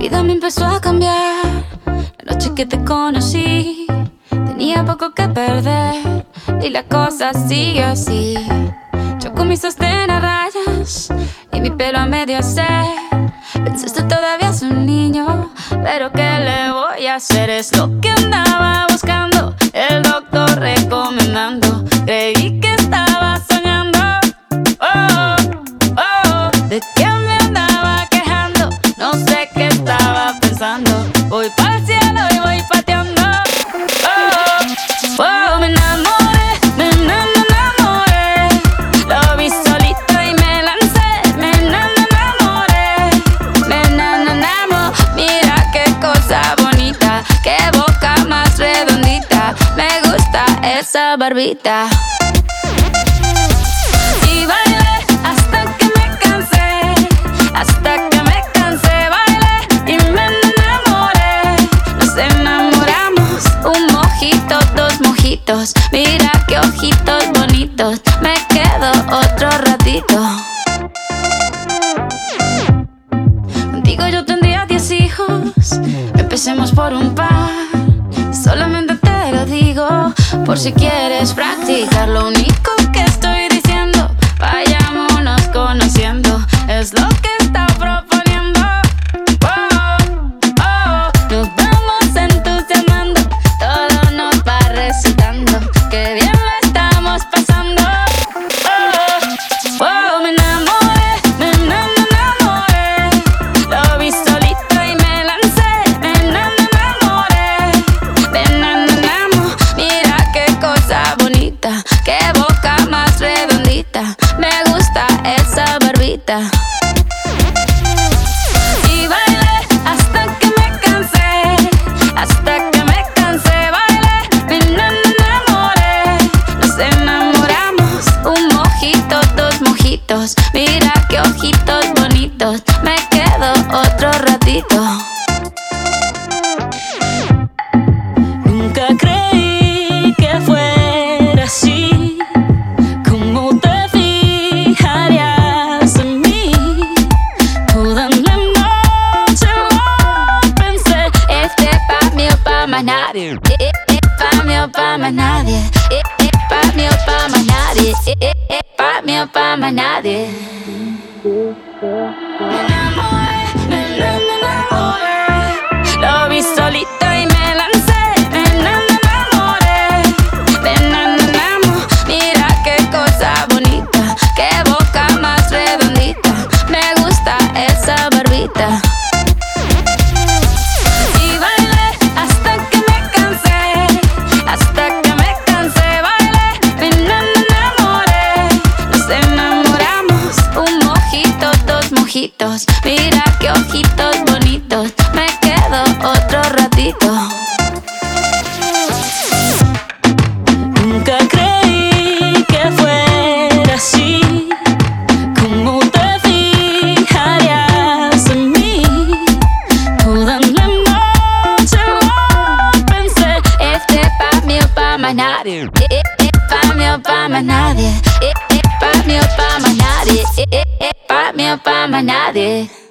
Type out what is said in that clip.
vida me empezó a cambiar. La noche que te conocí, tenía poco que perder. Y la cosa sigue así. Yo con mi sostén a rayas y mi pelo a medio hacer. Pensaste todavía es un niño, pero ¿qué le voy a hacer? Es lo que andaba buscando, esa barbita. Y bailé hasta que me cansé, hasta que me cansé, bailé y me enamoré. Nos enamoramos, un mojito, dos mojitos. Mira qué ojitos bonitos, me quedo otro ratito. Contigo yo tendría diez hijos, empecemos por un par. Solamente te lo digo, por si quieres practicar. Lo único ojitos bonitos, me quedo otro ratito. Nunca creí que fuera así. ¿Cómo te fijarías en mí? Toda la noche pensé. Este pa' mí o pa' más nadie. Eh, eh, eh, pa' mí o pa' más nadie. Eh, pa' mí o pa' más nadie. Eh, pa' mí o pa' más nadie. Me enamoré, mí o pa' más nadie. Eh, eh, eh, pa' mí o pa' más nadie. Eh, eh, pa' mí o pa' más nadie. Eh, eh, eh, pa' mí o pa' más nadie.